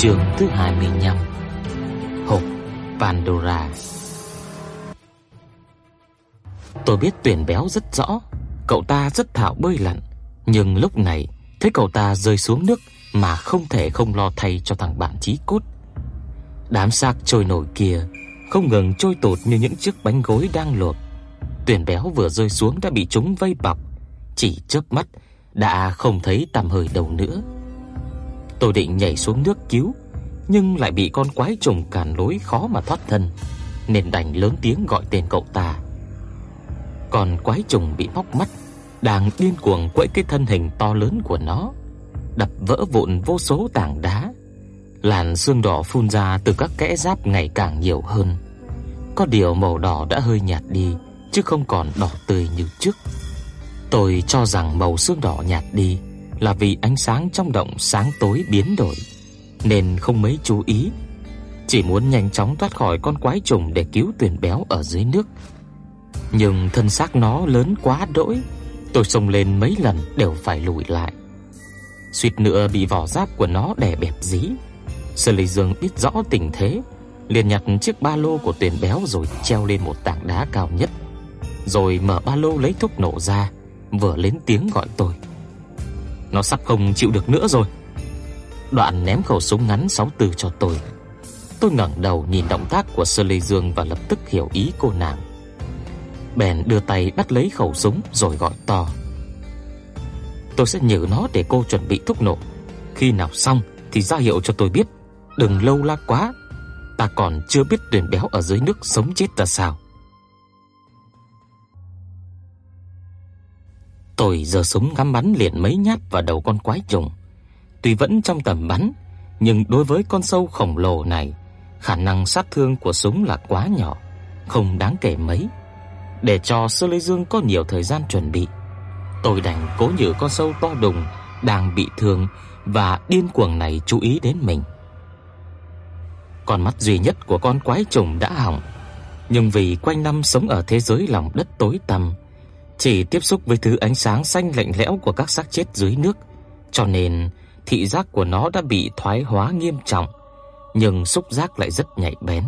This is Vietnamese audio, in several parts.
Chương thứ 25 Hộp Pandora. Tôi biết tuyển béo rất rõ, Cậu ta rất thạo bơi lặn, Nhưng lúc này Thấy cậu ta rơi xuống nước Mà không thể không lo thay cho thằng bạn chí cốt Đám xác trôi nổi kia Không ngừng trôi tụt như những chiếc bánh gối đang luộc. Tuyển béo vừa rơi xuống đã bị chúng vây bọc, Chỉ chớp mắt Đã không thấy tăm hơi đâu nữa. Tôi định nhảy xuống nước cứu, nhưng lại bị con quái trùng cản lối khó mà thoát thân, nên đành lớn tiếng gọi tên cậu ta. Còn quái trùng bị móc mắt, đang điên cuồng quẫy cái thân hình to lớn của nó, đập vỡ vụn vô số tảng đá. Làn xương đỏ phun ra từ các kẽ giáp ngày càng nhiều hơn. Có điều màu đỏ đã hơi nhạt đi, chứ không còn đỏ tươi như trước. Tôi cho rằng màu xương đỏ nhạt đi là vì ánh sáng trong động sáng tối biến đổi nên không mấy chú ý, chỉ muốn nhanh chóng thoát khỏi con quái trùng để cứu tuyển béo ở dưới nước. Nhưng thân xác nó lớn quá đỗi, tôi xông lên mấy lần đều phải lùi lại. Suýt nữa bị vỏ giáp của nó đè bẹp dí. Sở Lệ Dương biết rõ tình thế, liền nhặt chiếc ba lô của tuyển béo rồi treo lên một tảng đá cao nhất, rồi mở ba lô lấy thuốc nổ ra, vừa lên tiếng gọi tôi. Nó sắp không chịu được nữa rồi. Đoạn ném khẩu súng ngắn 64 cho tôi. Tôi ngẩng đầu nhìn động tác của Sơ Lê Dương và lập tức hiểu ý cô nàng. Bèn đưa tay bắt lấy khẩu súng rồi gọi to. Tôi sẽ nhử nó để cô chuẩn bị thúc nổ. Khi nào xong thì ra hiệu cho tôi biết, đừng lâu la quá. Ta còn chưa biết tuyển béo ở dưới nước sống chết ra sao. Tôi giơ súng ngắm bắn liền mấy nhát vào đầu con quái trùng. Tuy vẫn trong tầm bắn, nhưng đối với con sâu khổng lồ này, khả năng sát thương của súng là quá nhỏ, không đáng kể mấy. Để cho Sơ Lê Dương có nhiều thời gian chuẩn bị, tôi đành cố nhử con sâu to đùng đang bị thương và điên cuồng này chú ý đến mình. Con mắt duy nhất của con quái trùng đã hỏng, nhưng vì quanh năm sống ở thế giới lòng đất tối tăm, chỉ tiếp xúc với thứ ánh sáng xanh lạnh lẽo của các xác chết dưới nước, cho nên thị giác của nó đã bị thoái hóa nghiêm trọng, nhưng xúc giác lại rất nhạy bén.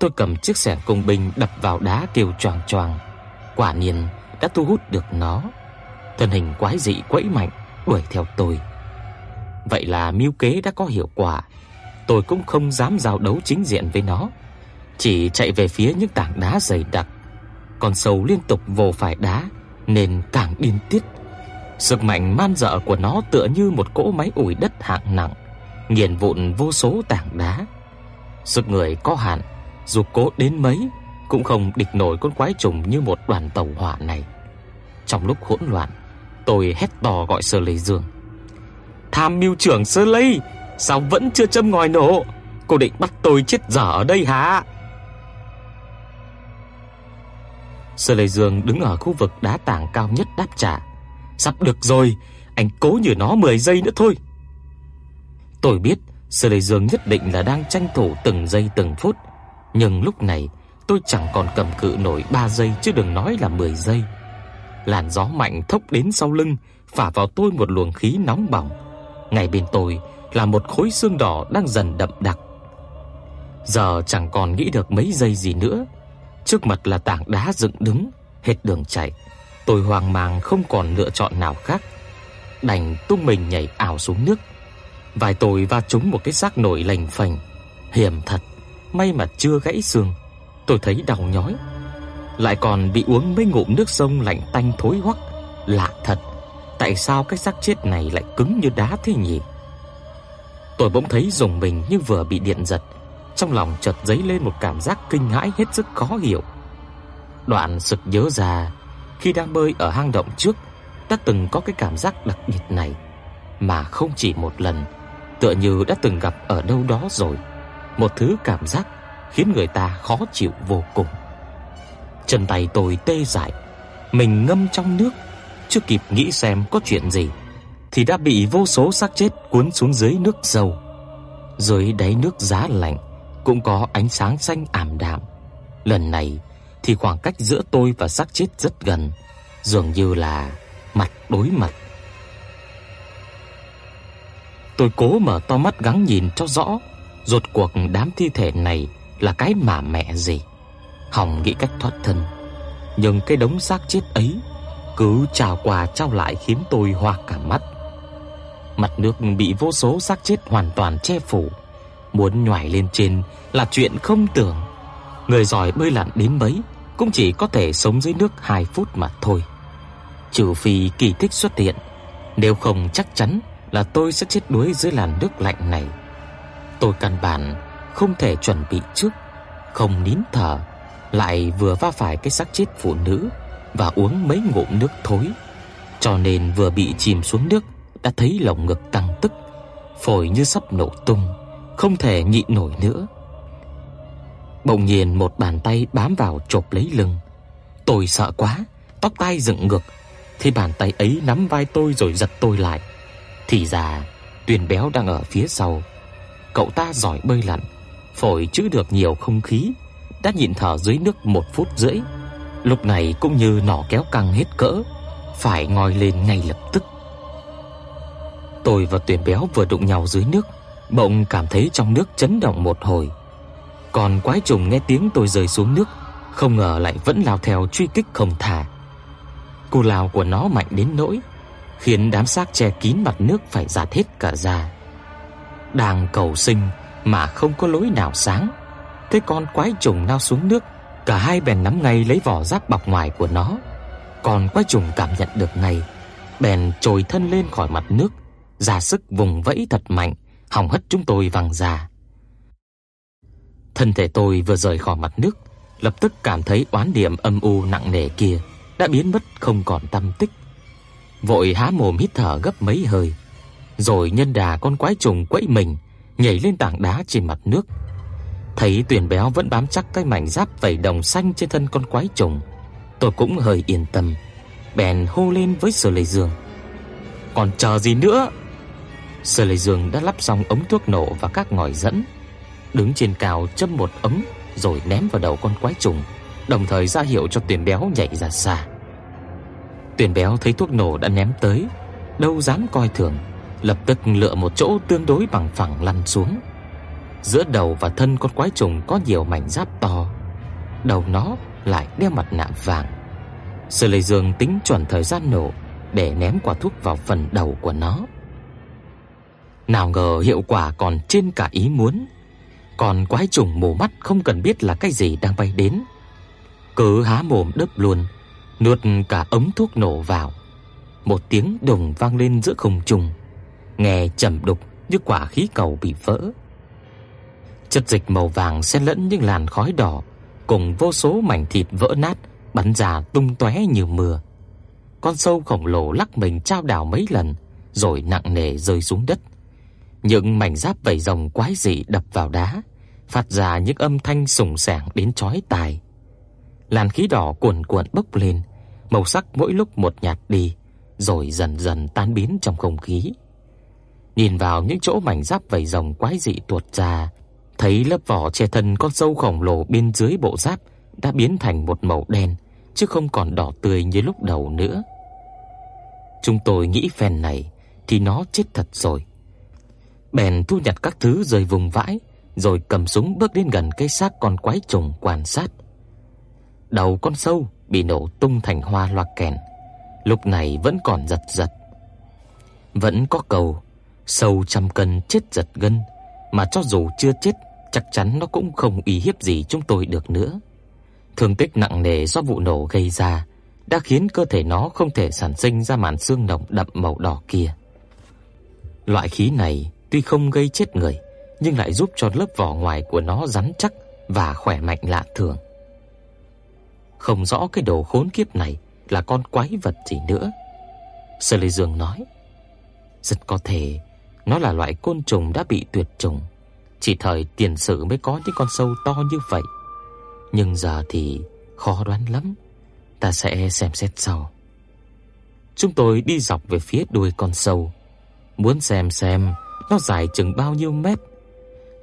Tôi cầm chiếc xẻng công binh đập vào đá kêu choàng choàng, quả nhiên đã thu hút được nó. Thân hình quái dị quẫy mạnh đuổi theo tôi. Vậy là mưu kế đã có hiệu quả. Tôi cũng không dám giao đấu chính diện với nó, chỉ chạy về phía những tảng đá dày đặc con sâu liên tục vồ phải đá nên càng điên tiết. Sức mạnh man dợ của nó tựa như một cỗ máy ủi đất hạng nặng, nghiền vụn vô số tảng đá. Sức người có hạn, dù cố đến mấy cũng không địch nổi con quái trùng như một đoàn tàu hỏa này. Trong lúc hỗn loạn, tôi hét to gọi Sơ lây Dương. "Tham mưu trưởng Sơ lây sao vẫn chưa châm ngòi nổ? Cô định bắt tôi chết dở ở đây hả?" Sơ Lê Dương đứng ở khu vực đá tảng cao nhất đáp trả. Sắp được rồi, anh cố nhử nó 10 giây nữa thôi. Tôi biết Sơ Lê Dương nhất định là đang tranh thủ từng giây từng phút, nhưng lúc này tôi chẳng còn cầm cự nổi 3 giây chứ đừng nói là 10 giây. Làn gió mạnh thốc đến sau lưng, phả vào tôi một luồng khí nóng bỏng. Ngay bên tôi là một khối xương đỏ đang dần đậm đặc. Giờ chẳng còn nghĩ được mấy giây gì nữa Trước mặt là tảng đá dựng đứng, hết đường chạy. Tôi hoang mang không còn lựa chọn nào khác, đành tung mình nhảy ảo xuống nước. Vài tôi va trúng một cái xác nổi lành phành, hiểm thật, may mà chưa gãy xương. Tôi thấy đau nhói, lại còn bị uống mấy ngụm nước sông lạnh tanh thối hoắc, lạ thật. Tại sao cái xác chết này lại cứng như đá thế nhỉ? Tôi bỗng thấy rùng mình như vừa bị điện giật, trong lòng chợt dấy lên một cảm giác kinh hãi hết sức khó hiểu. Đoạn sực nhớ ra, khi đang bơi ở hang động trước, đã từng có cái cảm giác đặc biệt này, mà không chỉ một lần, tựa như đã từng gặp ở đâu đó rồi, một thứ cảm giác khiến người ta khó chịu vô cùng. Chân tay tôi tê dại, mình ngâm trong nước, chưa kịp nghĩ xem có chuyện gì thì đã bị vô số xác chết cuốn xuống dưới nước sâu Dưới đáy nước giá lạnh cũng có ánh sáng xanh ảm đạm. Lần này thì khoảng cách giữa tôi và xác chết rất gần, dường như là mặt đối mặt. Tôi cố mở to mắt gắng nhìn cho rõ, rốt cuộc đám thi thể này là cái mà mẹ gì. Hồng nghĩ cách thoát thân, nhưng cái đống xác chết ấy cứ trào qua trao lại khiến tôi hoa cả mắt. Mặt nước bị vô số xác chết hoàn toàn che phủ, muốn nhảy lên trên là chuyện không tưởng. Người giỏi bơi lặn đến mấy cũng chỉ có thể sống dưới nước 2 phút mà thôi. Trừ phi kỳ tích xuất hiện, nếu không chắc chắn là tôi sẽ chết đuối dưới làn nước lạnh này. Tôi căn bản không thể chuẩn bị trước, không nín thở, lại vừa va phải cái xác chết phụ nữ và uống mấy ngụm nước thối, cho nên vừa bị chìm xuống nước đã thấy lồng ngực căng tức, phổi như sắp nổ tung, không thể nhịn nổi nữa. Bỗng nhiên một bàn tay bám vào chộp lấy lưng. Tôi sợ quá, tóc tai dựng ngược, thì bàn tay ấy nắm vai tôi rồi giật tôi lại. Thì ra, Tuyền Béo đang ở phía sau. Cậu ta giỏi bơi lặn, phổi chứa được nhiều không khí, đã nhịn thở dưới nước một phút rưỡi. Lúc này cũng như nỏ kéo căng hết cỡ, phải ngoi lên ngay lập tức. Tôi và Tuyền Béo vừa đụng nhau dưới nước, bỗng cảm thấy trong nước chấn động một hồi. Còn quái trùng nghe tiếng tôi rơi xuống nước, không ngờ lại vẫn lao theo truy kích không thả. Cú lao của nó mạnh đến nỗi khiến đám xác che kín mặt nước phải giạt hết cả ra. Đang cầu sinh mà không có lối nào sáng, thế con quái trùng lao xuống nước, cả hai bèn nắm ngay lấy vỏ giáp bọc ngoài của nó. Còn quái trùng cảm nhận được ngay, bèn trồi thân lên khỏi mặt nước, ra sức vùng vẫy thật mạnh, hòng hất chúng tôi văng ra. Thân thể tôi vừa rời khỏi mặt nước, lập tức cảm thấy oán niệm âm u nặng nề kia đã biến mất không còn tăm tích. Vội há mồm hít thở gấp mấy hơi, rồi nhân đà con quái trùng quẫy mình, nhảy lên tảng đá trên mặt nước. Thấy Tuyền Béo vẫn bám chắc cái mảnh giáp vảy đồng xanh trên thân con quái trùng, tôi cũng hơi yên tâm, bèn hô lên với Sở Lệ Dương. "Còn chờ gì nữa?" Sở Lệ Dương đã lắp xong ống thuốc nổ và các ngòi dẫn, đứng trên cao châm một ống rồi ném vào đầu con quái trùng, đồng thời ra hiệu cho Tuyền Béo nhảy ra xa. Tuyền Béo thấy thuốc nổ đã ném tới, đâu dám coi thường, lập tức lựa một chỗ tương đối bằng phẳng lăn xuống. Giữa đầu và thân con quái trùng có nhiều mảnh giáp to, đầu nó lại đeo mặt nạ vàng. Sở Lệ Dương tính chuẩn thời gian nổ để ném quả thuốc vào phần đầu của nó. Nào ngờ hiệu quả còn trên cả ý muốn. Còn quái trùng mù mắt không cần biết là cái gì đang bay đến, cứ há mồm đớp luôn, nuốt cả ống thuốc nổ vào. Một tiếng đồng vang lên giữa không trung, nghe trầm đục như quả khí cầu bị vỡ. Chất dịch màu vàng xen lẫn những làn khói đỏ cùng vô số mảnh thịt vỡ nát bắn ra tung tóe như mưa. Con sâu khổng lồ lắc mình trao đảo mấy lần rồi nặng nề rơi xuống đất. Những mảnh giáp vảy rồng quái dị đập vào đá, phát ra những âm thanh sùng sảng đến chói tai. Làn khí đỏ cuồn cuộn bốc lên, màu sắc mỗi lúc một nhạt đi, rồi dần dần tan biến trong không khí. Nhìn vào những chỗ mảnh giáp vảy rồng quái dị tuột ra, thấy lớp vỏ che thân con sâu khổng lồ bên dưới bộ giáp đã biến thành một màu đen, chứ không còn đỏ tươi như lúc đầu nữa. Chúng tôi nghĩ phen này thì nó chết thật rồi. Bèn thu nhặt các thứ rơi vùng vãi, rồi cầm súng bước đến gần cái xác con quái trùng quan sát. Đầu con sâu bị nổ tung thành hoa loa kèn, lúc này vẫn còn giật giật. Vẫn có cầu, sâu trăm cân chết giật gân, mà cho dù chưa chết, chắc chắn nó cũng không uy hiếp gì chúng tôi được nữa. Thương tích nặng nề do vụ nổ gây ra đã khiến cơ thể nó không thể sản sinh ra màn xương nồng đậm màu đỏ kia. Loại khí này tuy không gây chết người, nhưng lại giúp cho lớp vỏ ngoài của nó rắn chắc và khỏe mạnh lạ thường. Không rõ cái đồ khốn kiếp này là con quái vật gì nữa. Sơ Lê Dương nói, rất có thể Nó là loại côn trùng đã bị tuyệt chủng, chỉ thời tiền sử mới có những con sâu to như vậy. Nhưng giờ thì khó đoán lắm. Ta sẽ xem xét sau. Chúng tôi đi dọc về phía đuôi con sâu, muốn xem xem nó dài chừng bao nhiêu mét.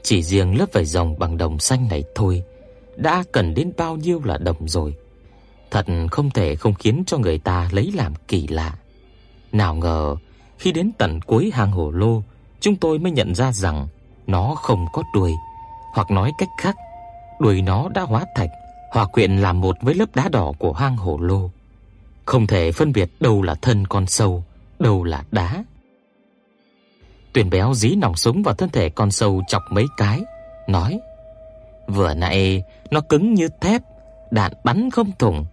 Chỉ riêng lớp vảy rồng bằng đồng xanh này thôi đã cần đến bao nhiêu là đồng rồi. Thật không thể không khiến cho người ta lấy làm kỳ lạ. Nào ngờ, khi đến tận cuối hang hồ lô, chúng tôi mới nhận ra rằng nó không có đuôi, hoặc nói cách khác, đuôi nó đã hóa thạch, hòa quyện làm một với lớp đá đỏ của hang hồ lô. Không thể phân biệt đâu là thân con sâu, đâu là đá. Tuyền béo dí nòng súng vào thân thể con sâu chọc mấy cái, nói: "Vừa nãy nó cứng như thép, đạn bắn không thủng,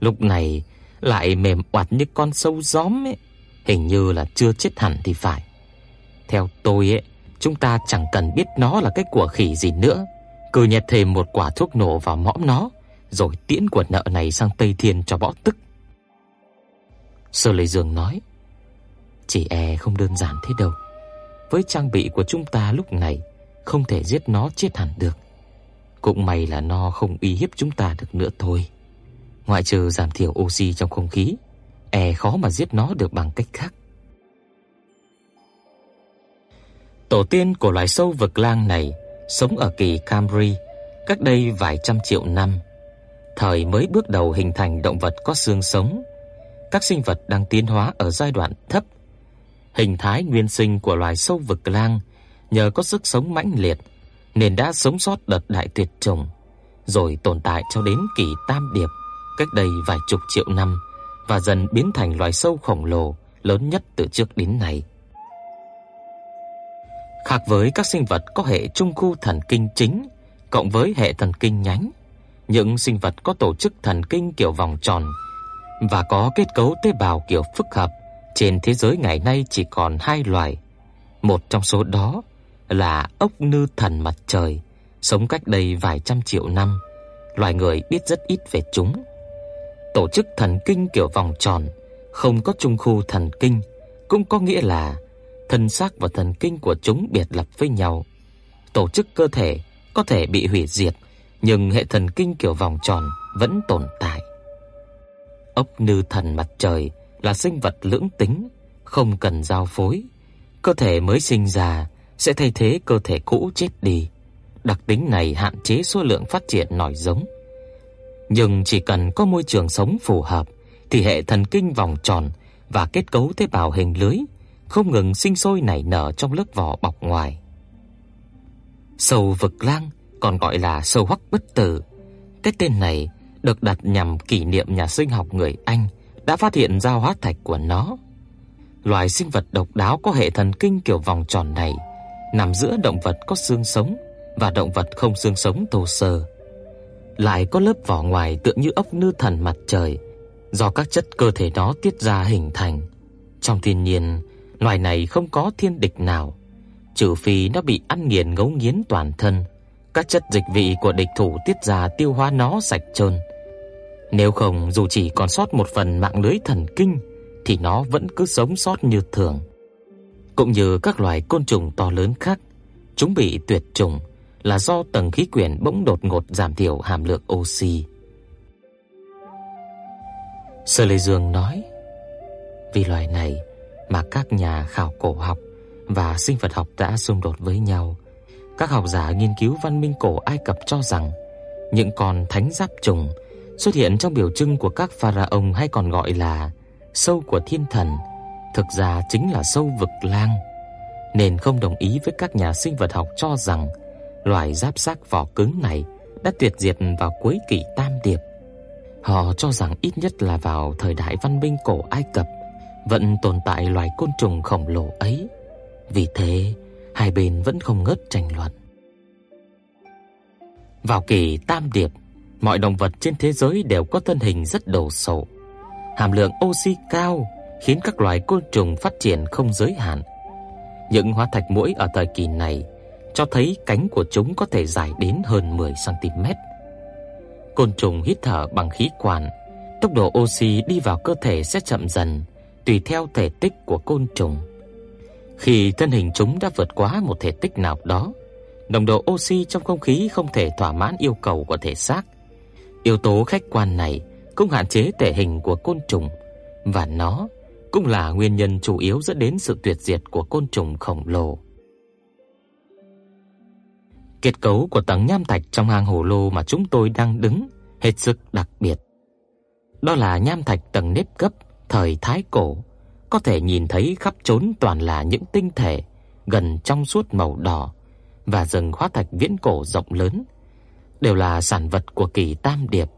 lúc này lại mềm oặt như con sâu gióm ấy, hình như là chưa chết hẳn thì phải. Theo tôi ấy, chúng ta chẳng cần biết nó là cái của khỉ gì nữa, cứ nhét thêm một quả thuốc nổ vào mõm nó, rồi tiễn quần nợ này sang Tây Thiên cho bỏ tức." Sơ Lệ Dương nói: "Chỉ e không đơn giản thế đâu." Với trang bị của chúng ta lúc này không thể giết nó chết hẳn được. Cũng may là nó không uy hiếp chúng ta được nữa thôi. Ngoại trừ giảm thiểu oxy trong không khí, e khó mà giết nó được bằng cách khác. Tổ tiên của loài sâu vực lang này sống ở kỳ Camry cách đây vài trăm triệu năm. Thời mới bước đầu hình thành động vật có xương sống. Các sinh vật đang tiến hóa ở giai đoạn thấp Hình thái nguyên sinh của loài sâu vực lang nhờ có sức sống mãnh liệt nên đã sống sót đợt đại tuyệt chủng, rồi tồn tại cho đến kỳ Tam Điệp cách đây vài chục triệu năm và dần biến thành loài sâu khổng lồ lớn nhất từ trước đến nay. Khác với các sinh vật có hệ trung khu thần kinh chính cộng với hệ thần kinh nhánh, những sinh vật có tổ chức thần kinh kiểu vòng tròn và có kết cấu tế bào kiểu phức hợp trên thế giới ngày nay chỉ còn hai loài. Một trong số đó là ốc nư thần mặt trời, sống cách đây vài trăm triệu năm. Loài người biết rất ít về chúng. Tổ chức thần kinh kiểu vòng tròn, không có trung khu thần kinh, cũng có nghĩa là thân xác và thần kinh của chúng biệt lập với nhau. Tổ chức cơ thể có thể bị hủy diệt, nhưng hệ thần kinh kiểu vòng tròn vẫn tồn tại. Ốc nư thần mặt trời là sinh vật lưỡng tính, không cần giao phối. Cơ thể mới sinh ra sẽ thay thế cơ thể cũ chết đi. Đặc tính này hạn chế số lượng phát triển nòi giống. Nhưng chỉ cần có môi trường sống phù hợp thì hệ thần kinh vòng tròn và kết cấu tế bào hình lưới không ngừng sinh sôi nảy nở trong lớp vỏ bọc ngoài. Sâu vực lang còn gọi là sâu hoắc bất tử. Cái tên này được đặt nhằm kỷ niệm nhà sinh học người Anh đã phát hiện ra hóa thạch của nó. Loài sinh vật độc đáo có hệ thần kinh kiểu vòng tròn này nằm giữa động vật có xương sống và động vật không xương sống thô sơ. Lại có lớp vỏ ngoài tựa như ốc nư thần mặt trời do các chất cơ thể nó tiết ra hình thành. Trong thiên nhiên, loài này không có thiên địch nào, trừ phi nó bị ăn nghiền ngấu nghiến toàn thân. Các chất dịch vị của địch thủ tiết ra tiêu hóa nó sạch trơn. Nếu không dù chỉ còn sót một phần mạng lưới thần kinh thì nó vẫn cứ sống sót như thường. Cũng như các loài côn trùng to lớn khác, chúng bị tuyệt chủng là do tầng khí quyển bỗng đột ngột giảm thiểu hàm lượng oxy. Sơ Lê Dương nói, vì loài này mà các nhà khảo cổ học và sinh vật học đã xung đột với nhau. Các học giả nghiên cứu văn minh cổ Ai Cập cho rằng những con thánh giáp trùng xuất hiện trong biểu trưng của các pharaoh hay còn gọi là sâu của thiên thần, thực ra chính là sâu vực lang, nên không đồng ý với các nhà sinh vật học cho rằng loài giáp xác vỏ cứng này đã tuyệt diệt vào cuối kỷ Tam Điệp. Họ cho rằng ít nhất là vào thời đại văn minh cổ Ai Cập vẫn tồn tại loài côn trùng khổng lồ ấy. Vì thế, hai bên vẫn không ngớt tranh luận. Vào kỳ Tam Điệp, mọi động vật trên thế giới đều có thân hình rất đồ sộ. Hàm lượng oxy cao khiến các loài côn trùng phát triển không giới hạn. Những hóa thạch muỗi ở thời kỳ này cho thấy cánh của chúng có thể dài đến hơn 10 cm. Côn trùng hít thở bằng khí quản, tốc độ oxy đi vào cơ thể sẽ chậm dần tùy theo thể tích của côn trùng. Khi thân hình chúng đã vượt quá một thể tích nào đó, nồng độ oxy trong không khí không thể thỏa mãn yêu cầu của thể xác. Yếu tố khách quan này cũng hạn chế thể hình của côn trùng và nó cũng là nguyên nhân chủ yếu dẫn đến sự tuyệt diệt của côn trùng khổng lồ. Kết cấu của tầng nham thạch trong hang hồ lô mà chúng tôi đang đứng hết sức đặc biệt. Đó là nham thạch tầng nếp gấp thời thái cổ, có thể nhìn thấy khắp chốn toàn là những tinh thể gần trong suốt màu đỏ và rừng hóa thạch viễn cổ rộng lớn, đều là sản vật của kỳ Tam Điệp.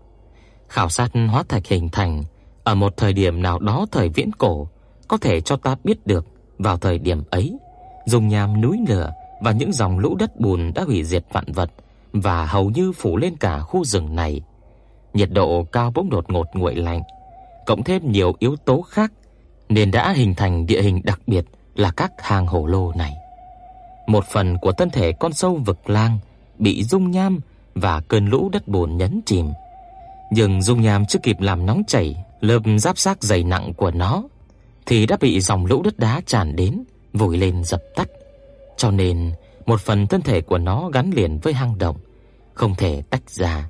Khảo sát hóa thạch hình thành ở một thời điểm nào đó thời viễn cổ có thể cho ta biết được vào thời điểm ấy, dùng nham núi lửa và những dòng lũ đất bùn đã hủy diệt vạn vật và hầu như phủ lên cả khu rừng này. Nhiệt độ cao bỗng đột ngột nguội lạnh, cộng thêm nhiều yếu tố khác nên đã hình thành địa hình đặc biệt là các hang hổ lô này. Một phần của thân thể con sâu vực lang bị dung nham và cơn lũ đất bùn nhấn chìm. Nhưng dung nham chưa kịp làm nóng chảy lớp giáp xác dày nặng của nó thì đã bị dòng lũ đất đá tràn đến, vùi lên dập tắt. Cho nên, một phần thân thể của nó gắn liền với hang động, không thể tách ra.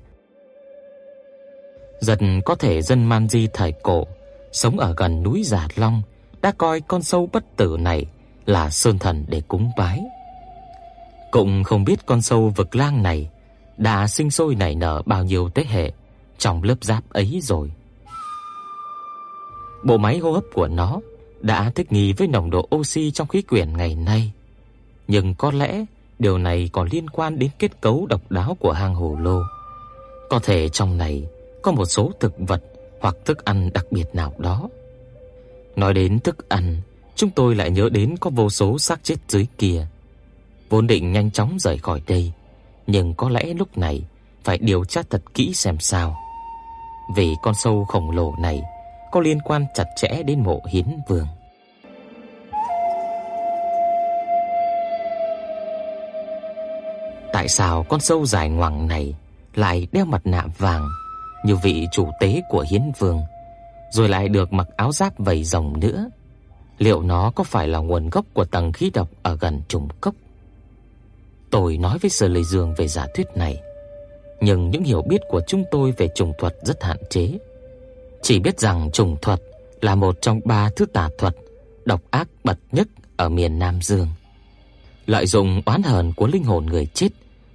Dần có thể dân Man Di thời cổ sống ở gần núi Giả Long đã coi con sâu bất tử này là sơn thần để cúng bái. Cũng không biết con sâu vực lang này đã sinh sôi nảy nở bao nhiêu thế hệ trong lớp giáp ấy rồi. Bộ máy hô hấp của nó đã thích nghi với nồng độ oxy trong khí quyển ngày nay, nhưng có lẽ điều này còn liên quan đến kết cấu độc đáo của hang hồ lô. Có thể trong này có một số thực vật hoặc thức ăn đặc biệt nào đó. Nói đến thức ăn, chúng tôi lại nhớ đến có vô số xác chết dưới kia. Vốn định nhanh chóng rời khỏi đây, nhưng có lẽ lúc này phải điều tra thật kỹ xem sao. Vì con sâu khổng lồ này có liên quan chặt chẽ đến mộ Hiến Vương. Tại sao con sâu dài ngoằng này lại đeo mặt nạ vàng như vị chủ tế của Hiến Vương, rồi lại được mặc áo giáp vảy rồng nữa? Liệu nó có phải là nguồn gốc của tầng khí độc ở gần trùng cốc? Tôi nói với Sở Lệ Dương về giả thuyết này, nhưng những hiểu biết của chúng tôi về trùng thuật rất hạn chế. Chỉ biết rằng trùng thuật là một trong ba thứ tà thuật độc ác bậc nhất ở miền Nam Dương. Lợi dụng oán hờn của linh hồn người chết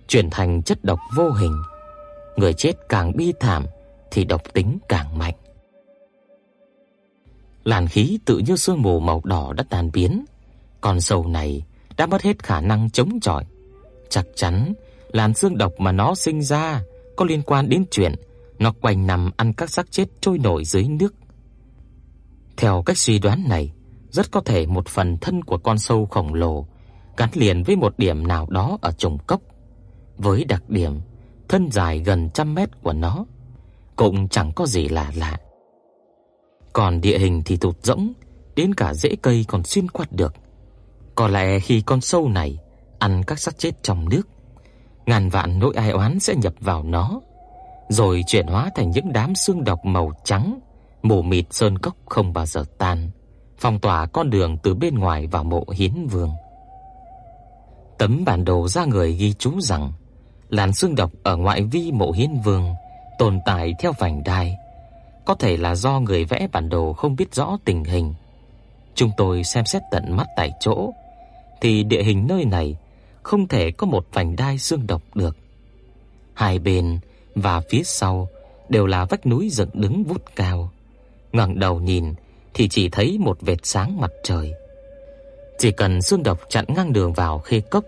chuyển thành chất độc vô hình. Người chết càng bi thảm thì độc tính càng mạnh. Làn khí tự như sương mù màu đỏ đã tan biến, còn sầu này đã mất hết khả năng chống chọi. Chắc chắn làn xương độc mà nó sinh ra có liên quan đến chuyện nó quanh nằm ăn các xác chết trôi nổi dưới nước. Theo cách suy đoán này, rất có thể một phần thân của con sâu khổng lồ gắn liền với một điểm nào đó ở trùng cốc. Với đặc điểm thân dài gần trăm mét của nó, cũng chẳng có gì lạ lạ. Còn địa hình thì tụt rỗng, đến cả rễ cây còn xuyên qua được. Có lẽ khi con sâu này ăn các xác chết trong nước, ngàn vạn nỗi ai oán sẽ nhập vào nó rồi chuyển hóa thành những đám xương độc màu trắng, mù mịt sơn cốc không bao giờ tan, phong tỏa con đường từ bên ngoài vào mộ Hiến Vương. Tấm bản đồ ra người ghi chú rằng làn xương độc ở ngoại vi mộ Hiến Vương tồn tại theo vành đai, có thể là do người vẽ bản đồ không biết rõ tình hình. Chúng tôi xem xét tận mắt tại chỗ thì địa hình nơi này không thể có một vành đai xương độc được. Hai bên và phía sau đều là vách núi dựng đứng vút cao. Ngẩng đầu nhìn thì chỉ thấy một vệt sáng mặt trời. Chỉ cần xương độc chặn ngang đường vào khê cốc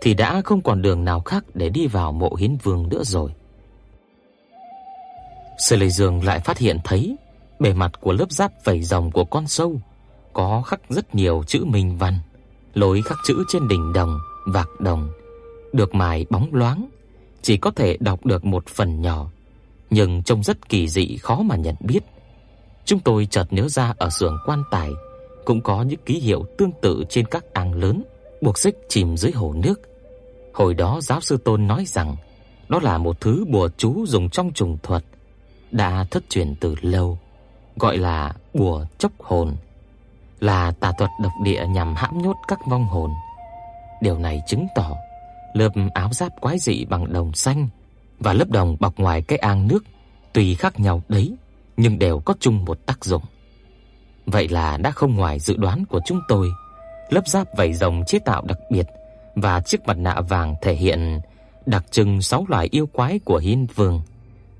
thì đã không còn đường nào khác để đi vào mộ Hiến Vương nữa rồi. Sư Lệ Dương lại phát hiện thấy bề mặt của lớp giáp vảy rồng của con sâu có khắc rất nhiều chữ minh văn, lối khắc chữ trên đỉnh đồng, vạc đồng được mài bóng loáng chỉ có thể đọc được một phần nhỏ, nhưng trông rất kỳ dị khó mà nhận biết. Chúng tôi chợt nhớ ra ở xưởng quan tài cũng có những ký hiệu tương tự trên các ang lớn buộc xích chìm dưới hồ nước. Hồi đó giáo sư Tôn nói rằng đó là một thứ bùa chú dùng trong trùng thuật đã thất truyền từ lâu, gọi là bùa chốc hồn. là tà thuật độc địa nhằm hãm nhốt các vong hồn. Điều này chứng tỏ lớp áo giáp quái dị bằng đồng xanh và lớp đồng bọc ngoài cái ang nước tùy khác nhau đấy, nhưng đều có chung một tác dụng. Vậy là đã không ngoài dự đoán của chúng tôi. Lớp giáp vảy rồng chế tạo đặc biệt và chiếc mặt nạ vàng thể hiện đặc trưng sáu loài yêu quái của Hiên Vương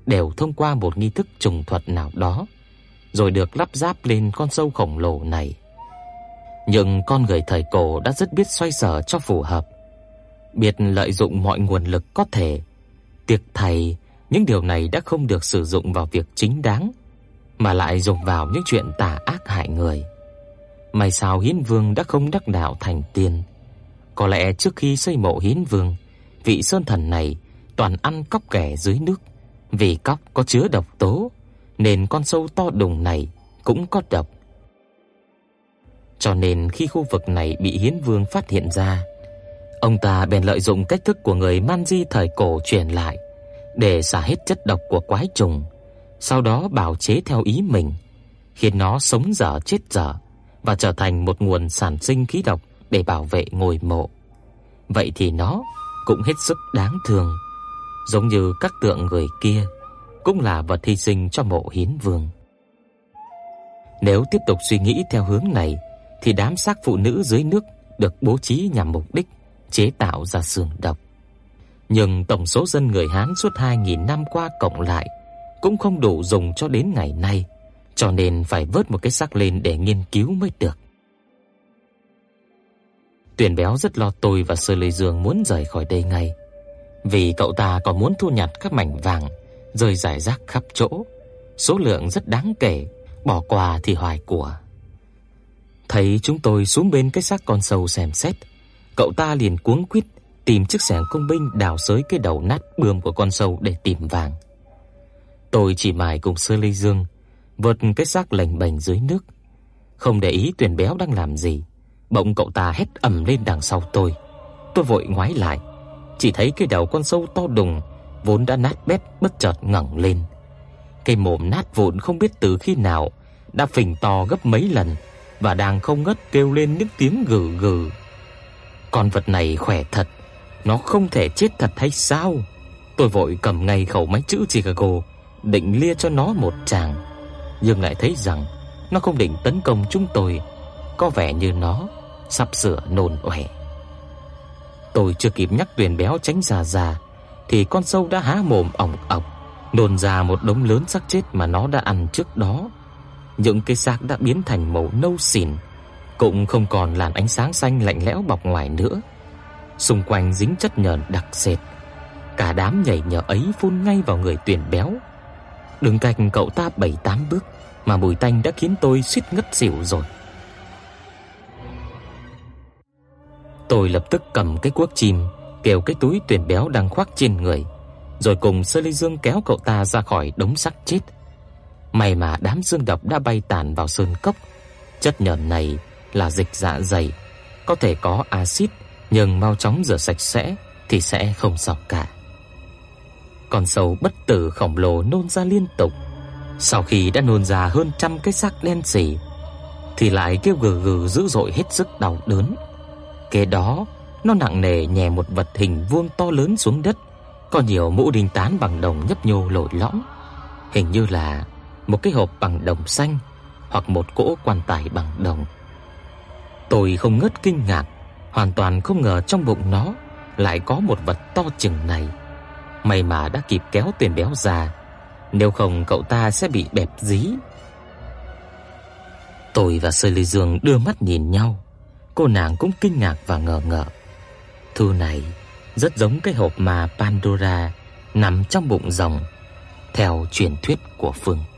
đều thông qua một nghi thức trùng thuật nào đó, rồi được lắp ráp lên con sâu khổng lồ này. Nhưng con người thời cổ đã rất biết xoay sở cho phù hợp, biết lợi dụng mọi nguồn lực có thể. Tiếc thầy, những điều này đã không được sử dụng vào việc chính đáng, mà lại dùng vào những chuyện tà ác hại người. May sao Hiến Vương đã không đắc đạo thành tiên. Có lẽ trước khi xây mộ Hiến Vương, vị sơn thần này toàn ăn cóc kẻ dưới nước, vì cóc có chứa độc tố, nên con sâu to đùng này cũng có độc. Cho nên khi khu vực này bị Hiến Vương phát hiện ra, ông ta bèn lợi dụng cách thức của người man di thời cổ truyền lại để xả hết chất độc của quái trùng, sau đó bào chế theo ý mình, khiến nó sống dở chết dở và trở thành một nguồn sản sinh khí độc để bảo vệ ngôi mộ. Vậy thì nó cũng hết sức đáng thương, giống như các tượng người kia cũng là vật hy sinh cho mộ Hiến Vương. Nếu tiếp tục suy nghĩ theo hướng này thì đám xác phụ nữ dưới nước được bố trí nhằm mục đích chế tạo ra xương độc. Nhưng tổng số dân người Hán suốt 2000 năm qua cộng lại cũng không đủ dùng cho đến ngày nay, cho nên phải vớt một cái xác lên để nghiên cứu mới được. Tuyền Béo rất lo tôi và Sơ Lê Dương muốn rời khỏi đây ngay, vì cậu ta còn muốn thu nhặt các mảnh vàng rơi rải rác khắp chỗ, số lượng rất đáng kể, bỏ qua thì hoài của. Thấy chúng tôi xuống bên cái xác con sâu xem xét, cậu ta liền cuống quýt tìm chiếc xẻng công binh đào xới cái đầu nát bươm của con sâu để tìm vàng. Tôi chỉ mải cùng Sơ ly Dương vượt cái xác lành bềnh dưới nước, không để ý Tuyền Béo đang làm gì. Bỗng cậu ta hét ầm lên đằng sau tôi. Tôi vội ngoái lại, chỉ thấy cái đầu con sâu to đùng vốn đã nát bét bất chợt ngẩng lên. Cái mồm nát vụn không biết từ khi nào đã phình to gấp mấy lần và đang không ngớt kêu lên những tiếng gừ gừ. Con vật này khỏe thật, nó không thể chết thật hay sao? Tôi vội cầm ngay khẩu máy chữ Chicago, định lia cho nó một tràng, nhưng lại thấy rằng nó không định tấn công chúng tôi, có vẻ như nó sắp sửa nôn ọe. Tôi chưa kịp nhắc Tuyền béo tránh ra ra thì con sâu đã há mồm ỏng ọc, nôn ra một đống lớn xác chết mà nó đã ăn trước đó. Những cái xác đã biến thành màu nâu xỉn, cũng không còn làn ánh sáng xanh lạnh lẽo bọc ngoài nữa. Xung quanh dính chất nhờn đặc sệt. Cả đám nhảy nhở ấy phun ngay vào người tuyển béo. Đứng cách cậu ta bảy tám bước mà mùi tanh đã khiến tôi suýt ngất xỉu rồi. Tôi lập tức cầm cái cuốc chim, kéo cái túi tuyển béo đang khoác trên người, rồi cùng Sơ Ly Dương kéo cậu ta ra khỏi đống xác chết. May mà đám xương độc đã bay tản vào sơn cốc. Chất nhờn này là dịch dạ dày, có thể có axit, nhưng mau chóng rửa sạch sẽ thì sẽ không sao cả. Con sâu bất tử khổng lồ nôn ra liên tục. Sau khi đã nôn ra hơn trăm cái xác đen sì, thì lại kêu gừ gừ dữ dội hết sức đau đớn. Kế đó, nó nặng nề nhè một vật hình vuông to lớn xuống đất, có nhiều mũ đinh tán bằng đồng nhấp nhô lồi lõm, hình như là một cái hộp bằng đồng xanh hoặc một cỗ quan tài bằng đồng. Tôi không ngớt kinh ngạc, hoàn toàn không ngờ trong bụng nó lại có một vật to chừng này. May mà đã kịp kéo tiền béo ra, nếu không cậu ta sẽ bị bẹp dí. Tôi và Sơ Ly Dương đưa mắt nhìn nhau, cô nàng cũng kinh ngạc và ngờ ngợ. Thư này rất giống cái hộp mà Pandora nằm trong bụng rồng theo truyền thuyết của phương